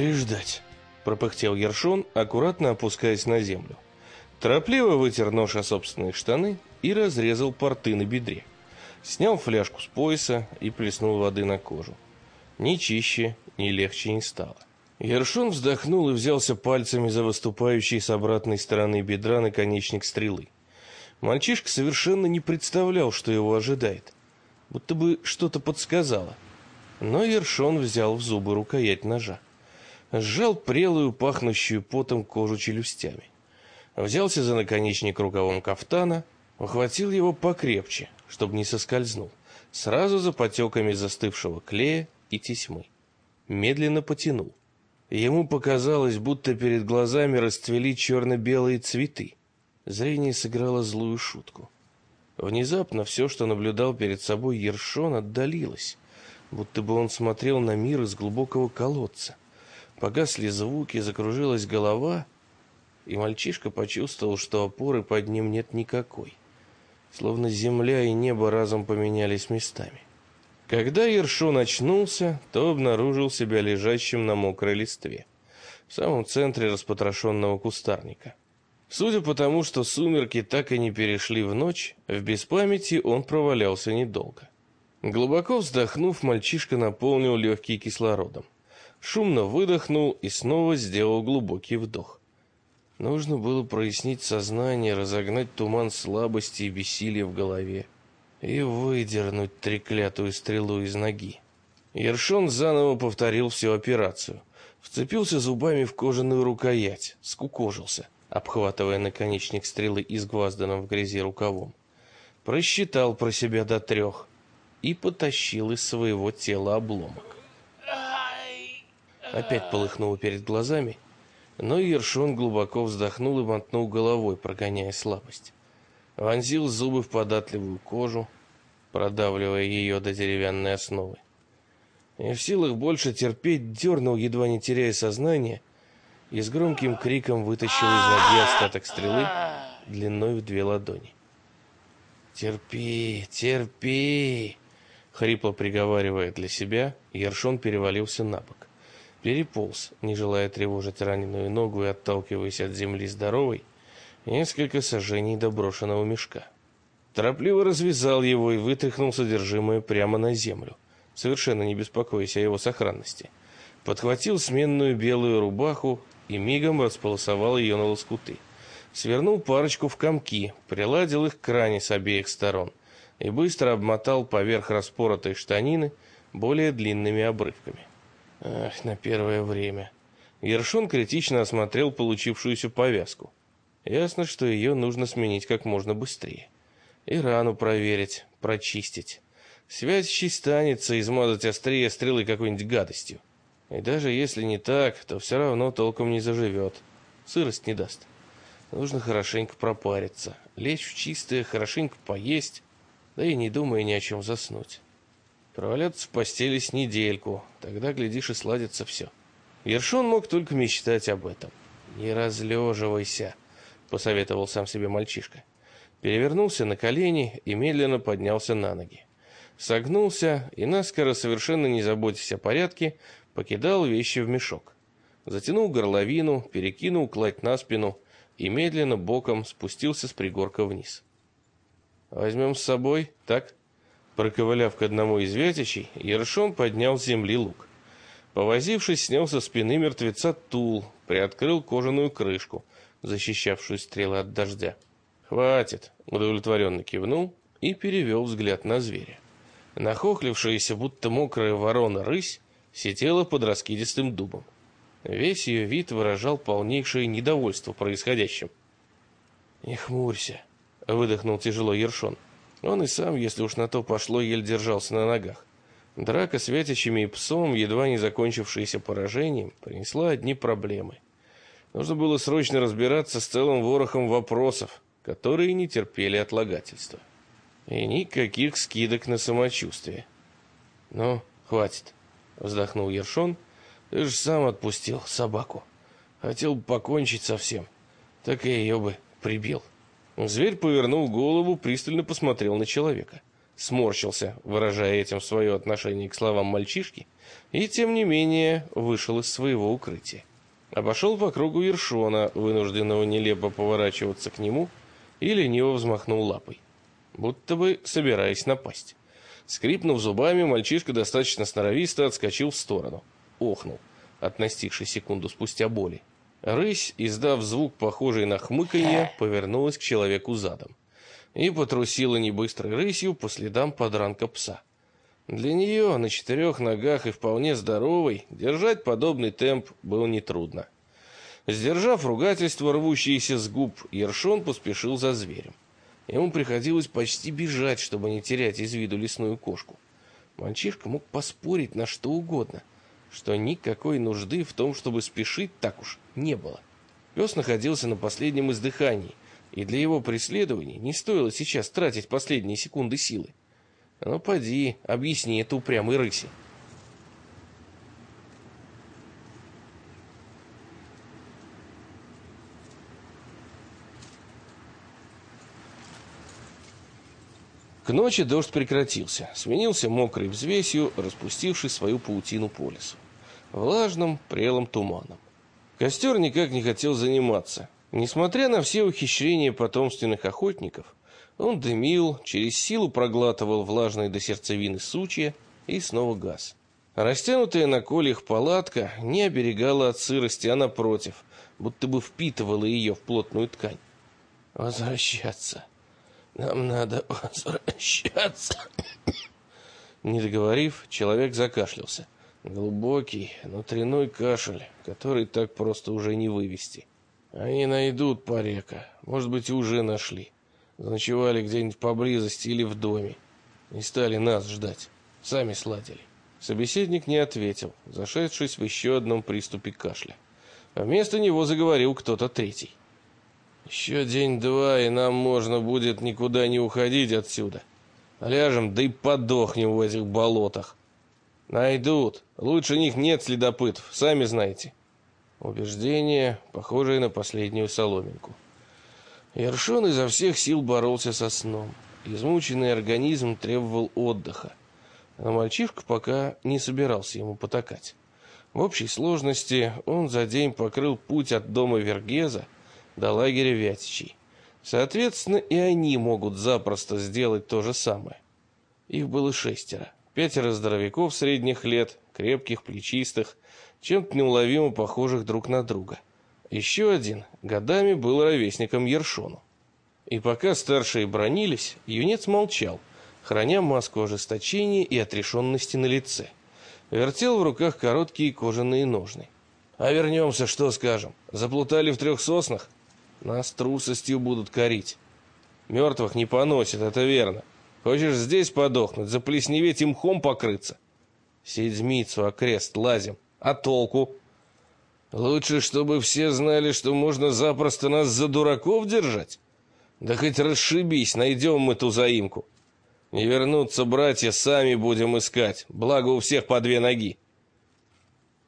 Переждать, пропыхтел Ершон, аккуратно опускаясь на землю. Торопливо вытер нож о собственные штаны и разрезал порты на бедре. Снял фляжку с пояса и плеснул воды на кожу. Ни чище, ни легче не стало. Ершон вздохнул и взялся пальцами за выступающий с обратной стороны бедра наконечник стрелы. Мальчишка совершенно не представлял, что его ожидает. Будто бы что-то подсказало. Но Ершон взял в зубы рукоять ножа. Сжал прелую, пахнущую потом кожу челюстями взялся за наконечник рукавом кафтана, ухватил его покрепче, чтобы не соскользнул, сразу за потеками застывшего клея и тесьмы. Медленно потянул. Ему показалось, будто перед глазами расцвели черно-белые цветы. Зрение сыграло злую шутку. Внезапно все, что наблюдал перед собой Ершон, отдалилось, будто бы он смотрел на мир из глубокого колодца. Погасли звуки, закружилась голова — и мальчишка почувствовал, что опоры под ним нет никакой. Словно земля и небо разом поменялись местами. Когда Ершун очнулся, то обнаружил себя лежащим на мокрой листве, в самом центре распотрошенного кустарника. Судя по тому, что сумерки так и не перешли в ночь, в беспамяти он провалялся недолго. Глубоко вздохнув, мальчишка наполнил легкие кислородом. Шумно выдохнул и снова сделал глубокий вдох. Нужно было прояснить сознание, разогнать туман слабости и бессилия в голове и выдернуть треклятую стрелу из ноги. Ершон заново повторил всю операцию. Вцепился зубами в кожаную рукоять, скукожился, обхватывая наконечник стрелы изгвазданным в грязи рукавом. Просчитал про себя до трех и потащил из своего тела обломок. Опять полыхнуло перед глазами, но Ершон глубоко вздохнул и мотнул головой, прогоняя слабость. Вонзил зубы в податливую кожу, продавливая ее до деревянной основы. И в силах больше терпеть, дернул, едва не теряя сознание, и с громким криком вытащил из ноги остаток стрелы длиной в две ладони. «Терпи, терпи!» Хрипло приговаривая для себя, Ершон перевалился на бок переполз, не желая тревожить раненую ногу и отталкиваясь от земли здоровой, несколько сажений до брошенного мешка. Торопливо развязал его и вытряхнул содержимое прямо на землю, совершенно не беспокоясь о его сохранности. Подхватил сменную белую рубаху и мигом располосовал ее на лоскуты. Свернул парочку в комки, приладил их к ране с обеих сторон и быстро обмотал поверх распоротой штанины более длинными обрывками. Ах, на первое время. Ершон критично осмотрел получившуюся повязку. Ясно, что ее нужно сменить как можно быстрее. И рану проверить, прочистить. Связь станется измазать острее стрелы какой-нибудь гадостью. И даже если не так, то все равно толком не заживет. Сырость не даст. Нужно хорошенько пропариться, лечь в чистое, хорошенько поесть, да и не думая ни о чем заснуть. Проваляться в постели с недельку, тогда, глядишь, и сладится все. Ершон мог только мечтать об этом. «Не разлеживайся», — посоветовал сам себе мальчишка. Перевернулся на колени и медленно поднялся на ноги. Согнулся и, наскоро, совершенно не заботясь о порядке, покидал вещи в мешок. Затянул горловину, перекинул кладь на спину и медленно боком спустился с пригорка вниз. «Возьмем с собой, так?» Проковыляв к одному из веточей, Ершон поднял с земли лук. Повозившись, снял со спины мертвеца тул, приоткрыл кожаную крышку, защищавшую стрелы от дождя. «Хватит!» — удовлетворенно кивнул и перевел взгляд на зверя. Нахохлившаяся, будто мокрая ворона рысь, сидела под раскидистым дубом. Весь ее вид выражал полнейшее недовольство происходящим. «Не хмурься», — выдохнул тяжело Ершон. Он и сам, если уж на то пошло, еле держался на ногах. Драка с Вятичами и псом, едва не закончившаяся поражением, принесла одни проблемы. Нужно было срочно разбираться с целым ворохом вопросов, которые не терпели отлагательства. И никаких скидок на самочувствие. «Ну, хватит», — вздохнул Ершон. «Ты же сам отпустил собаку. Хотел бы покончить со всем. Так и ее бы прибил». Зверь повернул голову, пристально посмотрел на человека. сморщился, выражая этим свое отношение к словам мальчишки, и тем не менее вышел из своего укрытия. Обошел по кругу Ершона, вынужденного нелепо поворачиваться к нему, и лениво взмахнул лапой, будто бы собираясь напасть. Скрипнув зубами, мальчишка достаточно сноровисто отскочил в сторону. Охнул от секунду спустя боли. Рысь, издав звук, похожий на хмыканье, повернулась к человеку задом и потрусила небыстрой рысью по следам подранка пса. Для нее на четырех ногах и вполне здоровой держать подобный темп было нетрудно. Сдержав ругательство, рвущееся с губ, Ершон поспешил за зверем. Ему приходилось почти бежать, чтобы не терять из виду лесную кошку. Мальчишка мог поспорить на что угодно, что никакой нужды в том, чтобы спешить так уж не было. Пес находился на последнем издыхании, и для его преследования не стоило сейчас тратить последние секунды силы. Ну, поди, объясни это упрямой рыси. К ночи дождь прекратился, сменился мокрой взвесью, распустивший свою паутину по лесу. Влажным, прелым туманом. Костер никак не хотел заниматься. Несмотря на все ухищрения потомственных охотников, он дымил, через силу проглатывал влажные до сердцевины сучья и снова газ. Растянутая на колях палатка не оберегала от сырости, а напротив, будто бы впитывала ее в плотную ткань. «Возвращаться. Нам надо возвращаться». Не договорив, человек закашлялся. Глубокий, внутренной кашель, который так просто уже не вывести. Они найдут порека, может быть, уже нашли. Заночевали где-нибудь поблизости или в доме. Не стали нас ждать. Сами сладили. Собеседник не ответил, зашедшись в еще одном приступе кашля. А вместо него заговорил кто-то третий. Еще день-два, и нам можно будет никуда не уходить отсюда. Ляжем, да и подохнем в этих болотах. Найдут. Лучше них нет следопытов, сами знаете. Убеждение, похожее на последнюю соломинку. Ершон изо всех сил боролся со сном. Измученный организм требовал отдыха. Но мальчишка пока не собирался ему потакать. В общей сложности он за день покрыл путь от дома Вергеза до лагеря Вятичей. Соответственно, и они могут запросто сделать то же самое. Их было шестеро. Пятеро здоровяков средних лет, крепких, плечистых, чем-то неуловимо похожих друг на друга – еще один годами был ровесником Ершону. И пока старшие бронились, юнец молчал, храня маску ожесточения и отрешенности на лице. Вертел в руках короткие кожаные ножны. «А вернемся, что скажем? Заплутали в трех соснах? Нас трусостью будут корить. Мертвых не поносят, это верно. Хочешь здесь подохнуть, заплесневеть и мхом покрыться? Седьмицу окрест лазим. А толку?» Лучше, чтобы все знали, что можно запросто нас за дураков держать? Да хоть расшибись, найдем мы ту заимку. Не вернуться братья, сами будем искать, благо у всех по две ноги.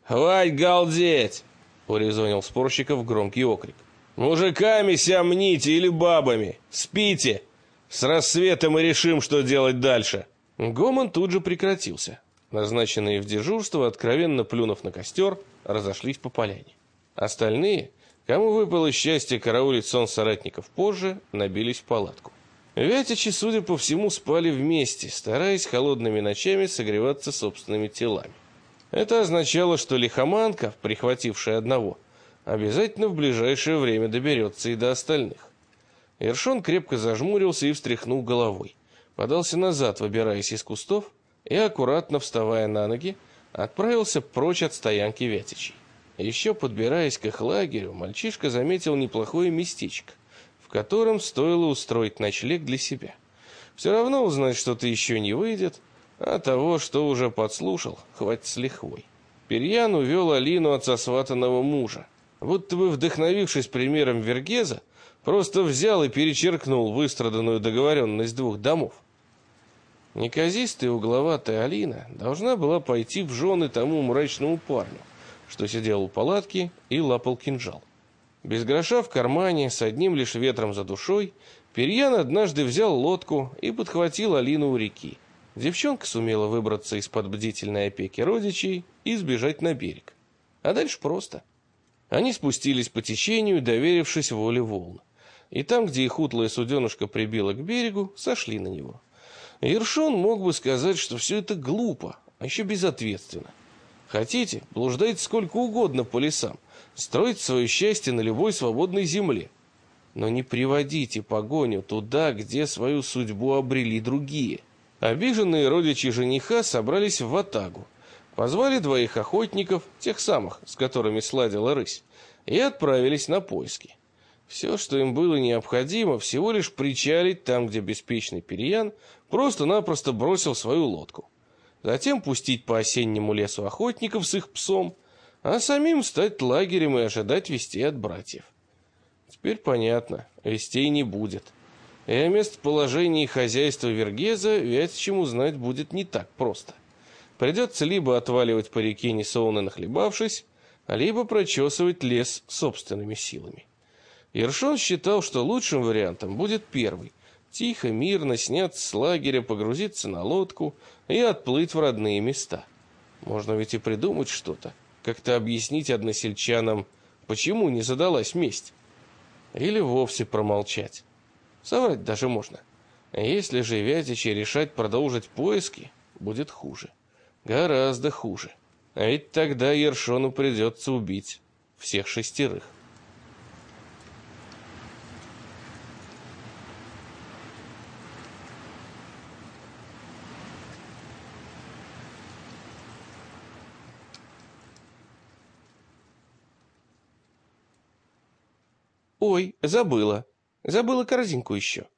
«Хвать галдеть!» — урезонил спорщиков громкий окрик. «Мужиками сямните или бабами! Спите! С рассветом и решим, что делать дальше!» Гомон тут же прекратился. Назначенные в дежурство, откровенно плюнув на костер, разошлись по поляне. Остальные, кому выпало счастье караулить сон соратников позже, набились в палатку. Вятичи, судя по всему, спали вместе, стараясь холодными ночами согреваться собственными телами. Это означало, что лихоманка, прихватившая одного, обязательно в ближайшее время доберется и до остальных. Ершон крепко зажмурился и встряхнул головой. Подался назад, выбираясь из кустов, и, аккуратно вставая на ноги, отправился прочь от стоянки Вятичей. Еще подбираясь к их лагерю, мальчишка заметил неплохое местечко, в котором стоило устроить ночлег для себя. Все равно узнать что-то еще не выйдет, а того, что уже подслушал, хватит с лихвой. Перьян увел Алину от сосватанного мужа. Будто бы вдохновившись примером Вергеза, просто взял и перечеркнул выстраданную договоренность двух домов. Неказистая угловатая Алина должна была пойти в жены тому мрачному парню, что сидел у палатки и лапал кинжал. Без гроша в кармане, с одним лишь ветром за душой, Перьян однажды взял лодку и подхватил Алину у реки. Девчонка сумела выбраться из-под бдительной опеки родичей и сбежать на берег. А дальше просто. Они спустились по течению, доверившись воле волн. И там, где их утлая суденышко прибило к берегу, сошли на него. Ершон мог бы сказать, что все это глупо, а еще безответственно. Хотите, блуждайте сколько угодно по лесам, строить свое счастье на любой свободной земле. Но не приводите погоню туда, где свою судьбу обрели другие. Обиженные родичи жениха собрались в ватагу, позвали двоих охотников, тех самых, с которыми сладила рысь, и отправились на поиски. Все, что им было необходимо, всего лишь причалить там, где беспечный перьян просто-напросто бросил свою лодку затем пустить по осеннему лесу охотников с их псом, а самим стать лагерем и ожидать вестей от братьев. Теперь понятно, вестей не будет. И о местоположении хозяйства Вергеза Вятичем узнать будет не так просто. Придется либо отваливать по реке несолоно нахлебавшись, либо прочесывать лес собственными силами. Ершон считал, что лучшим вариантом будет первый, тихо, мирно сняться с лагеря, погрузиться на лодку и отплыть в родные места. Можно ведь и придумать что-то, как-то объяснить односельчанам, почему не задалась месть. Или вовсе промолчать. Соврать даже можно. Если же Вятичи решать продолжить поиски, будет хуже. Гораздо хуже. А ведь тогда Ершону придется убить всех шестерых. «Ой, забыла. Забыла корзинку еще».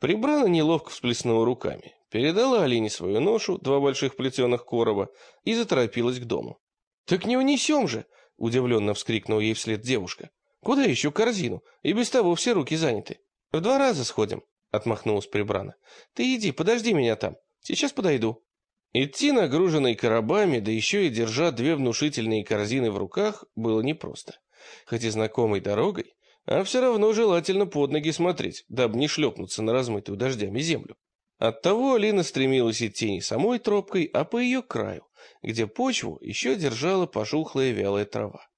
Прибрала неловко всплеснула руками, передала Алине свою ношу, два больших плетеных короба, и заторопилась к дому. «Так не унесем же!» — удивленно вскрикнула ей вслед девушка. «Куда еще корзину? И без того все руки заняты. В два раза сходим», — отмахнулась Прибрана. «Ты иди, подожди меня там. Сейчас подойду». Идти нагруженной коробами, да еще и держа две внушительные корзины в руках, было непросто. Хоть и знакомой дорогой, а все равно желательно под ноги смотреть, дабы не шлепнуться на размытую дождями землю. Оттого Алина стремилась идти не самой тропкой, а по ее краю, где почву еще держала пожухлая вялая трава.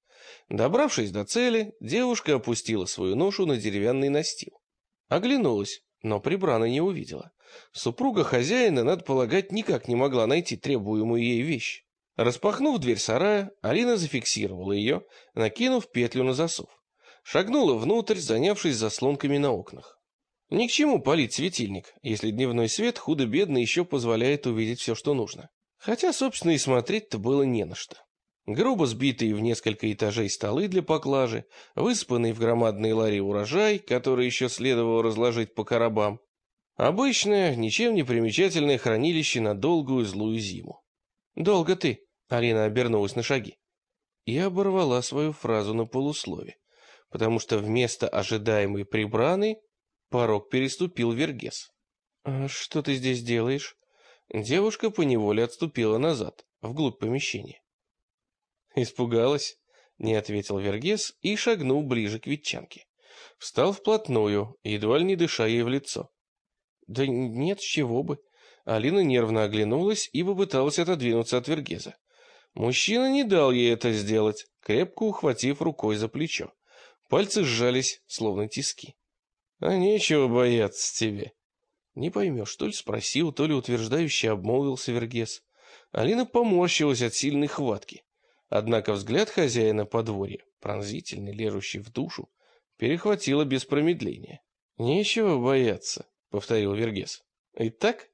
Добравшись до цели, девушка опустила свою ношу на деревянный настил. Оглянулась, но прибрана не увидела. Супруга хозяина, надо полагать, никак не могла найти требуемую ей вещь. Распахнув дверь сарая, Алина зафиксировала ее, накинув петлю на засов шагнула внутрь, занявшись заслонками на окнах. Ни к чему палить светильник, если дневной свет худо-бедно еще позволяет увидеть все, что нужно. Хотя, собственно, и смотреть-то было не на что. Грубо сбитые в несколько этажей столы для поклажи, высыпанный в громадные лари урожай, который еще следовало разложить по коробам. Обычное, ничем не примечательное хранилище на долгую злую зиму. «Долго ты?» — Алина обернулась на шаги. И оборвала свою фразу на полуслове потому что вместо ожидаемой прибраны порог переступил Вергес. «А что ты здесь делаешь?» Девушка поневоле отступила назад, вглубь помещения. «Испугалась?» — не ответил Вергес и шагнул ближе к ветчанке. Встал вплотную, едва ли не дыша ей в лицо. «Да нет, с чего бы». Алина нервно оглянулась и попыталась отодвинуться от Вергеза. Мужчина не дал ей это сделать, крепко ухватив рукой за плечо. Пальцы сжались, словно тиски. «А нечего бояться тебе». Не поймешь, то ли спросил, то ли утверждающе обмолвился Вергес. Алина поморщилась от сильной хватки. Однако взгляд хозяина подворья, пронзительный, лежущий в душу, перехватило без промедления. «Нечего бояться», — повторил Вергес. «Итак?»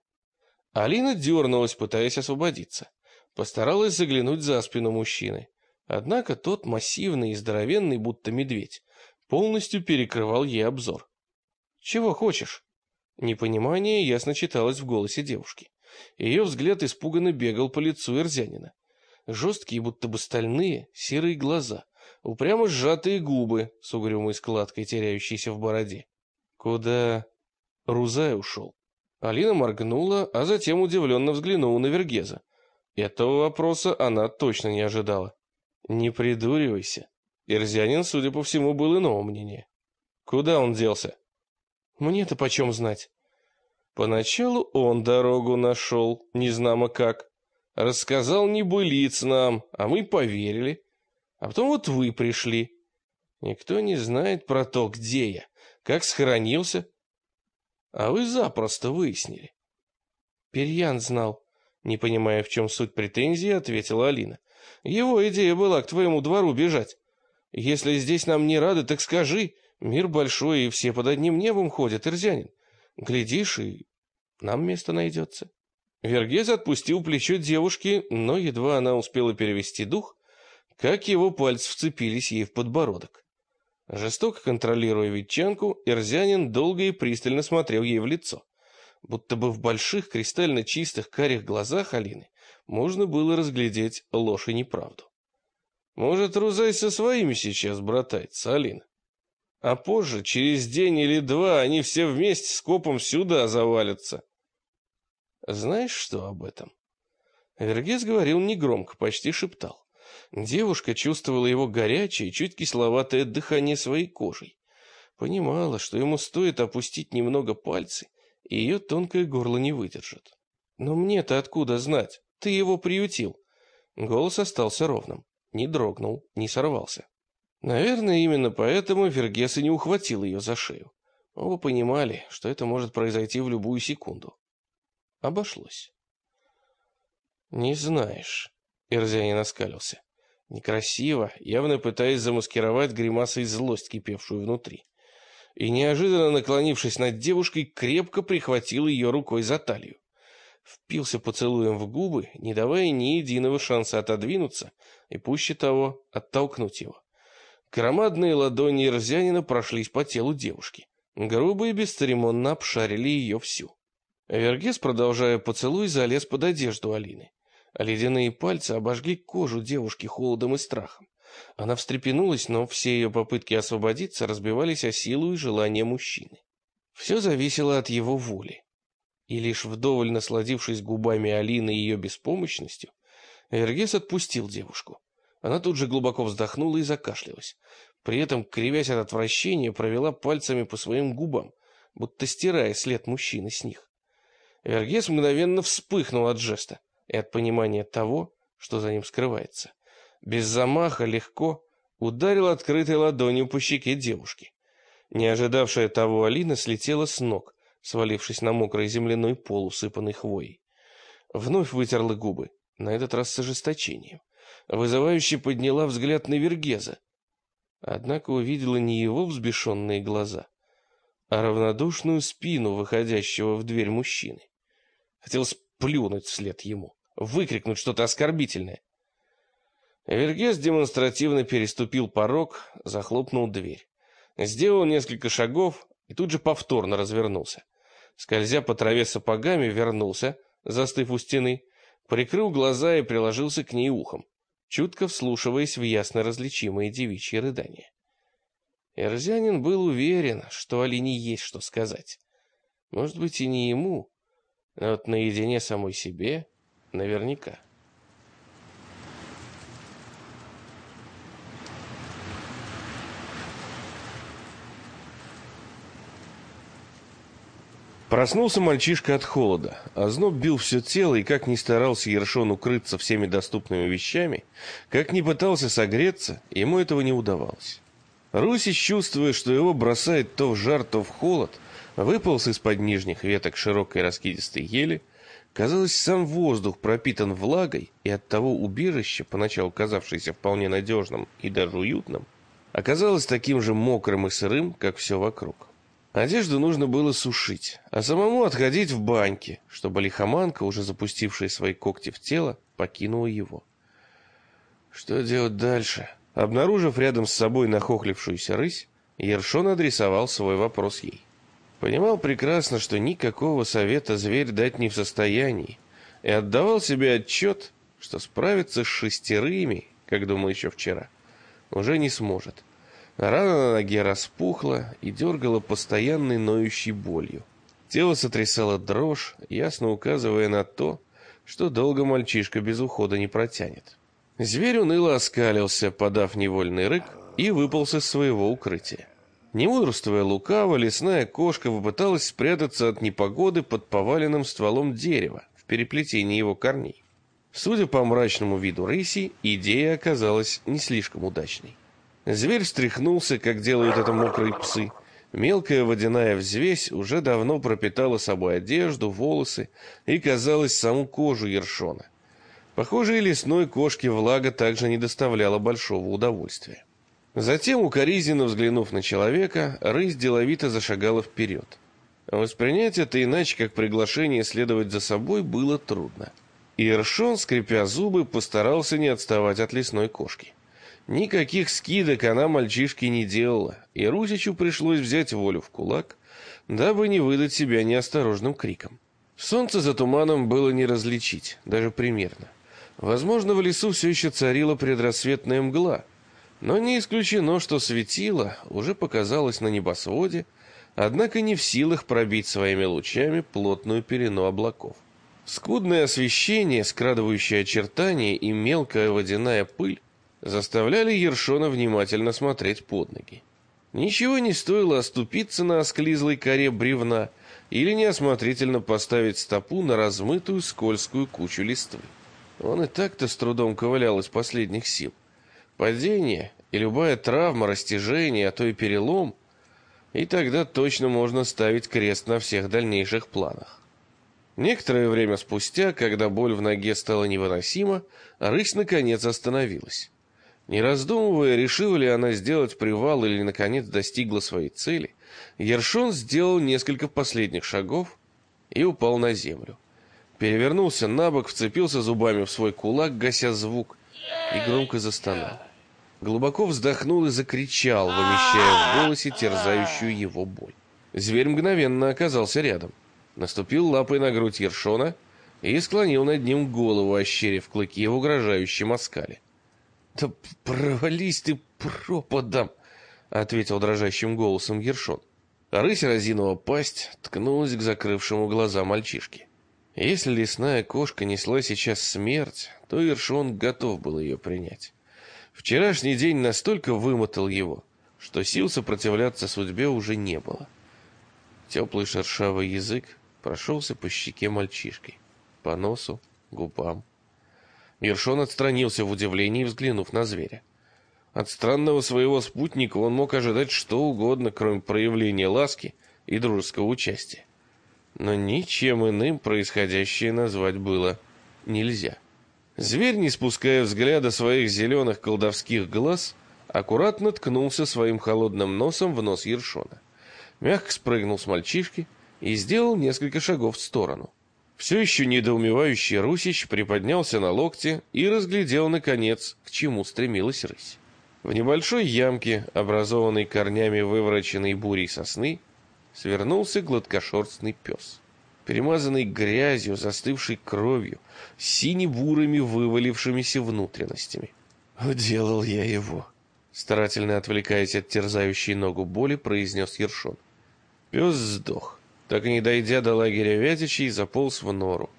Алина дернулась, пытаясь освободиться. Постаралась заглянуть за спину мужчины. Однако тот массивный и здоровенный, будто медведь, полностью перекрывал ей обзор. «Чего хочешь?» Непонимание ясно читалось в голосе девушки. Ее взгляд испуганно бегал по лицу Эрзянина. Жесткие, будто бы стальные, серые глаза, упрямо сжатые губы с угрюмой складкой, теряющейся в бороде. Куда Рузай ушел? Алина моргнула, а затем удивленно взглянула на Вергеза. Этого вопроса она точно не ожидала. «Не придуривайся», Ирзянин, судя по всему, был иного мнения. Куда он делся? Мне-то почем знать? Поначалу он дорогу нашел, не знамо как. Рассказал небылиц нам, а мы поверили. А потом вот вы пришли. Никто не знает про то, где я, как схоронился. А вы запросто выяснили. Перьян знал. Не понимая, в чем суть претензии, ответила Алина. Его идея была к твоему двору бежать. Если здесь нам не рады, так скажи. Мир большой, и все под одним небом ходят, Ирзянин. Глядишь, и нам место найдется. Вергез отпустил плечо девушки, но едва она успела перевести дух, как его пальцы вцепились ей в подбородок. Жестоко контролируя ветчанку, Ирзянин долго и пристально смотрел ей в лицо. Будто бы в больших кристально чистых карих глазах Алины можно было разглядеть ложь и неправду. Может, Рузай со своими сейчас братается, Алина? А позже, через день или два, они все вместе с копом сюда завалятся. Знаешь что об этом? Вергес говорил негромко, почти шептал. Девушка чувствовала его горячее, чуть кисловатое дыхание своей кожей. Понимала, что ему стоит опустить немного пальцы, и ее тонкое горло не выдержит. «Но мне-то откуда знать? Ты его приютил». Голос остался ровным, не дрогнул, не сорвался. Наверное, именно поэтому Вергес и не ухватил ее за шею. Оба понимали, что это может произойти в любую секунду. Обошлось. «Не знаешь», — Ирзянин оскалился. Некрасиво, явно пытаясь замаскировать гримасой злость, кипевшую внутри. И неожиданно наклонившись над девушкой, крепко прихватил ее рукой за талию. Впился поцелуем в губы, не давая ни единого шанса отодвинуться и, пуще того, оттолкнуть его. Громадные ладони Ирзянина прошлись по телу девушки. Грубо и бесцеремонно обшарили ее всю. Вергес, продолжая поцелуй, залез под одежду Алины ледяные пальцы обожгли кожу девушки холодом и страхом. Она встрепенулась, но все ее попытки освободиться разбивались о силу и желание мужчины. Все зависело от его воли. И лишь вдоволь насладившись губами Алины и ее беспомощностью, Эргес отпустил девушку. Она тут же глубоко вздохнула и закашлялась. При этом, кривясь от отвращения, провела пальцами по своим губам, будто стирая след мужчины с них. Эргес мгновенно вспыхнул от жеста и от понимания того, что за ним скрывается. Без замаха легко ударил открытой ладонью по щеке девушки. Не ожидавшая того Алина слетела с ног, свалившись на мокрый земляной пол, усыпанный хвоей. Вновь вытерла губы, на этот раз с ожесточением. Вызывающе подняла взгляд на Вергеза. Однако увидела не его взбешенные глаза, а равнодушную спину выходящего в дверь мужчины. Хотелось плюнуть вслед ему выкрикнуть что-то оскорбительное. Вергес демонстративно переступил порог, захлопнул дверь. Сделал несколько шагов и тут же повторно развернулся. Скользя по траве сапогами, вернулся, застыв у стены, прикрыл глаза и приложился к ней ухом, чутко вслушиваясь в ясно различимые девичьи рыдания. Эрзянин был уверен, что Алине есть что сказать. Может быть, и не ему, но вот наедине самой себе Наверняка. Проснулся мальчишка от холода. Озноб бил все тело, и как ни старался Ершон укрыться всеми доступными вещами, как ни пытался согреться, ему этого не удавалось. Русич, чувствуя, что его бросает то в жар, то в холод, выполз из-под нижних веток широкой раскидистой ели, Казалось, сам воздух пропитан влагой, и от того убежище, поначалу казавшееся вполне надежным и даже уютным, оказалось таким же мокрым и сырым, как все вокруг. Одежду нужно было сушить, а самому отходить в баньки, чтобы лихоманка, уже запустившая свои когти в тело, покинула его. Что делать дальше? Обнаружив рядом с собой нахохлившуюся рысь, Ершон адресовал свой вопрос ей. Понимал прекрасно, что никакого совета зверь дать не в состоянии, и отдавал себе отчет, что справиться с шестерыми, как думал еще вчера, уже не сможет. Рана на ноге распухла и дергала постоянной ноющей болью. Тело сотрясало дрожь, ясно указывая на то, что долго мальчишка без ухода не протянет. Зверь уныло оскалился, подав невольный рык, и выполз из своего укрытия. Не мудрствуя лукаво, лесная кошка попыталась спрятаться от непогоды под поваленным стволом дерева в переплетении его корней. Судя по мрачному виду рыси, идея оказалась не слишком удачной. Зверь встряхнулся, как делают это мокрые псы. Мелкая водяная взвесь уже давно пропитала собой одежду, волосы и, казалось, саму кожу ершона. Похоже, и лесной кошке влага также не доставляла большого удовольствия. Затем, укоризненно взглянув на человека, рысь деловито зашагала вперед. Воспринять это иначе, как приглашение следовать за собой, было трудно. И Иршон, скрипя зубы, постарался не отставать от лесной кошки. Никаких скидок она мальчишке не делала, и Русичу пришлось взять волю в кулак, дабы не выдать себя неосторожным криком. Солнце за туманом было не различить, даже примерно. Возможно, в лесу все еще царила предрассветная мгла, но не исключено, что светило уже показалось на небосводе, однако не в силах пробить своими лучами плотную пелену облаков. Скудное освещение, скрадывающее очертания и мелкая водяная пыль заставляли Ершона внимательно смотреть под ноги. Ничего не стоило оступиться на осклизлой коре бревна или неосмотрительно поставить стопу на размытую скользкую кучу листвы. Он и так-то с трудом ковылял из последних сил. Падение и любая травма, растяжение, а то и перелом, и тогда точно можно ставить крест на всех дальнейших планах. Некоторое время спустя, когда боль в ноге стала невыносима, рысь наконец остановилась. Не раздумывая, решила ли она сделать привал или наконец достигла своей цели, Ершон сделал несколько последних шагов и упал на землю перевернулся на бок, вцепился зубами в свой кулак, гася звук, и громко застонал. Глубоко вздохнул и закричал, вымещая в голосе терзающую его боль. Зверь мгновенно оказался рядом. Наступил лапой на грудь Ершона и склонил над ним голову, ощерив клыки в угрожающем оскале. «Да провались ты пропадом!» — ответил дрожащим голосом Ершон. Рысь разинула пасть, ткнулась к закрывшему глаза мальчишке. Если лесная кошка несла сейчас смерть, то Иршон готов был ее принять. Вчерашний день настолько вымотал его, что сил сопротивляться судьбе уже не было. Теплый шершавый язык прошелся по щеке мальчишки, по носу, губам. Иршон отстранился в удивлении, взглянув на зверя. От странного своего спутника он мог ожидать что угодно, кроме проявления ласки и дружеского участия но ничем иным происходящее назвать было нельзя. Зверь, не спуская взгляда своих зеленых колдовских глаз, аккуратно ткнулся своим холодным носом в нос Ершона. Мягко спрыгнул с мальчишки и сделал несколько шагов в сторону. Все еще недоумевающий Русич приподнялся на локте и разглядел, наконец, к чему стремилась рысь. В небольшой ямке, образованной корнями вывороченной бурей сосны, свернулся гладкошерстный пес. Перемазанный грязью, застывшей кровью, сине-бурыми вывалившимися внутренностями. «Уделал я его», — старательно отвлекаясь от терзающей ногу боли, произнес Ершон. Пес сдох, так и не дойдя до лагеря Вятичей, заполз в нору.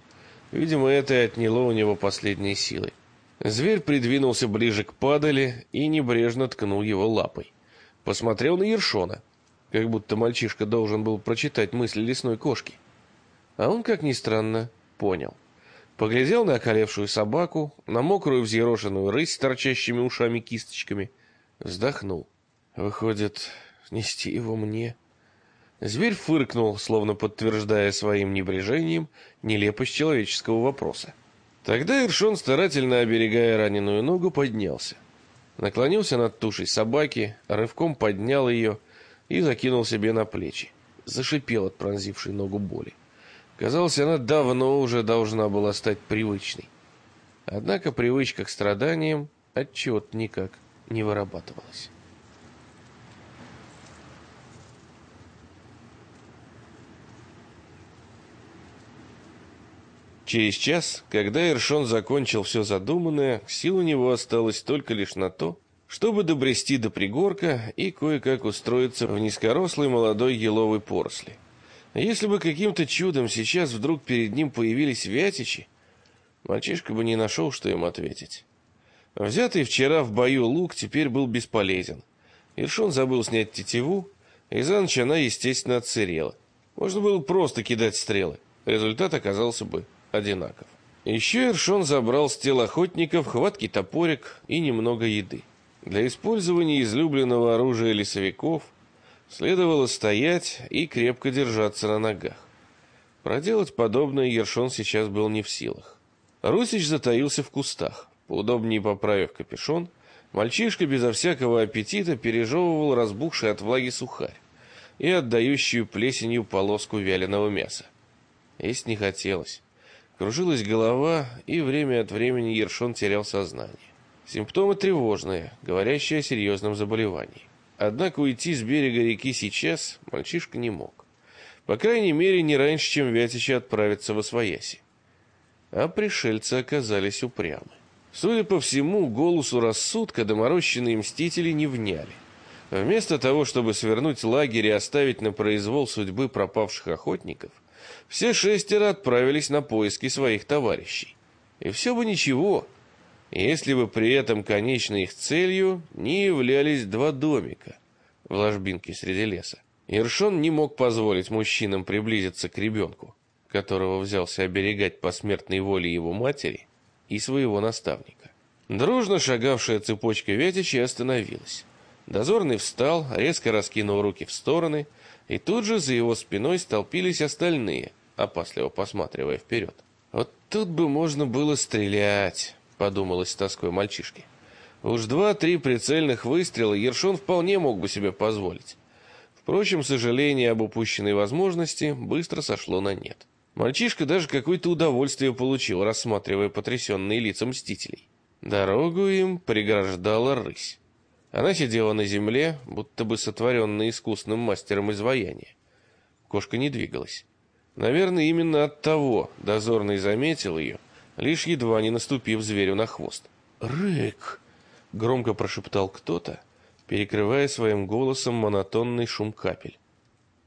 Видимо, это и отняло у него последние силы. Зверь придвинулся ближе к падали и небрежно ткнул его лапой. Посмотрел на Ершона как будто мальчишка должен был прочитать мысли лесной кошки. А он, как ни странно, понял. Поглядел на околевшую собаку, на мокрую взъерошенную рысь с торчащими ушами-кисточками, вздохнул. Выходит, нести его мне. Зверь фыркнул, словно подтверждая своим небрежением нелепость человеческого вопроса. Тогда Иршон, старательно оберегая раненую ногу, поднялся. Наклонился над тушей собаки, рывком поднял ее и закинул себе на плечи. Зашипел от пронзившей ногу боли. Казалось, она давно уже должна была стать привычной. Однако привычка к страданиям отчет никак не вырабатывалась. Через час, когда Эршон закончил все задуманное, сил у него осталось только лишь на то, чтобы добрести до пригорка и кое-как устроиться в низкорослой молодой еловой поросли. Если бы каким-то чудом сейчас вдруг перед ним появились вятичи, мальчишка бы не нашел, что им ответить. Взятый вчера в бою лук теперь был бесполезен, Ершон забыл снять тетиву, и за ночь она, естественно, отсырела. Можно было просто кидать стрелы. Результат оказался бы одинаков. Еще Иршон забрал с тел охотников хваткий топорик и немного еды. Для использования излюбленного оружия лесовиков следовало стоять и крепко держаться на ногах. Проделать подобное Ершон сейчас был не в силах. Русич затаился в кустах. Поудобнее поправив капюшон, мальчишка безо всякого аппетита пережевывал разбухший от влаги сухарь и отдающую плесенью полоску вяленого мяса. Есть не хотелось. Кружилась голова, и время от времени Ершон терял сознание. Симптомы тревожные, говорящие о серьезном заболевании. Однако уйти с берега реки сейчас мальчишка не мог. По крайней мере, не раньше, чем Вятичи отправятся во Освояси. А пришельцы оказались упрямы. Судя по всему, голосу рассудка доморощенные мстители не вняли. Вместо того, чтобы свернуть лагерь и оставить на произвол судьбы пропавших охотников, все шестеро отправились на поиски своих товарищей. И все бы ничего, если бы при этом конечной их целью не являлись два домика в ложбинке среди леса. Ершон не мог позволить мужчинам приблизиться к ребенку, которого взялся оберегать по смертной воле его матери и своего наставника. Дружно шагавшая цепочка ветичей остановилась. Дозорный встал, резко раскинул руки в стороны, и тут же за его спиной столпились остальные, опасливо посматривая вперед. «Вот тут бы можно было стрелять», — подумалось с тоской мальчишки. Уж два-три прицельных выстрела Ершон вполне мог бы себе позволить. Впрочем, сожаление об упущенной возможности быстро сошло на нет. Мальчишка даже какое-то удовольствие получил, рассматривая потрясенные лица мстителей. Дорогу им преграждала рысь. Она сидела на земле, будто бы сотворенная искусным мастером изваяния. Кошка не двигалась. Наверное, именно от того дозорный заметил ее, лишь едва не наступив зверю на хвост. «Рык!» — громко прошептал кто-то, перекрывая своим голосом монотонный шум капель.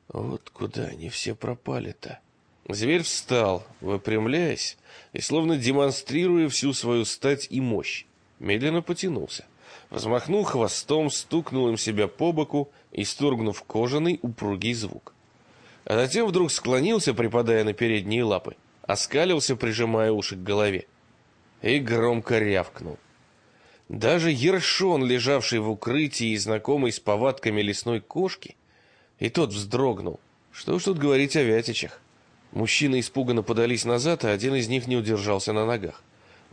«Вот куда они все пропали-то?» Зверь встал, выпрямляясь и словно демонстрируя всю свою стать и мощь, медленно потянулся. Взмахнул хвостом, стукнул им себя по боку, исторгнув кожаный упругий звук а затем вдруг склонился, припадая на передние лапы, оскалился, прижимая уши к голове, и громко рявкнул. Даже ершон, лежавший в укрытии и знакомый с повадками лесной кошки, и тот вздрогнул. Что уж тут говорить о вятичах. Мужчины испуганно подались назад, а один из них не удержался на ногах.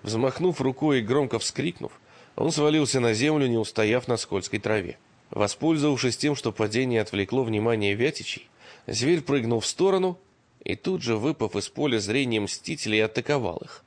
Взмахнув рукой и громко вскрикнув, он свалился на землю, не устояв на скользкой траве. Воспользовавшись тем, что падение отвлекло внимание вятичей, Зверь прыгнул в сторону и тут же, выпав из поля зрения мстителей, атаковал их.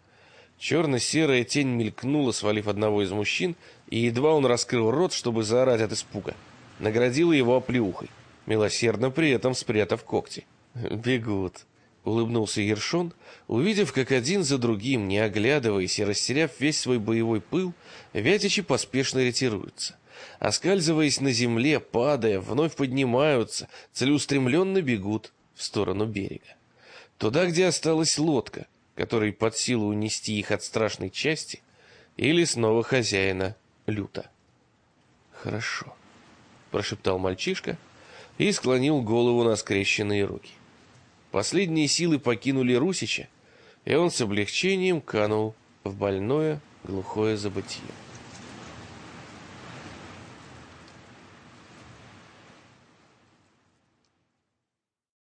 Черно-серая тень мелькнула, свалив одного из мужчин, и едва он раскрыл рот, чтобы заорать от испуга, наградила его оплеухой, милосердно при этом спрятав когти. «Бегут», — улыбнулся Ершон, увидев, как один за другим, не оглядываясь и растеряв весь свой боевой пыл, вятичи поспешно ретируются оскальзываясь на земле, падая, вновь поднимаются, целеустремленно бегут в сторону берега. Туда, где осталась лодка, которой под силу унести их от страшной части, или снова хозяина люта. «Хорошо», — прошептал мальчишка и склонил голову на скрещенные руки. Последние силы покинули Русича, и он с облегчением канул в больное глухое забытье.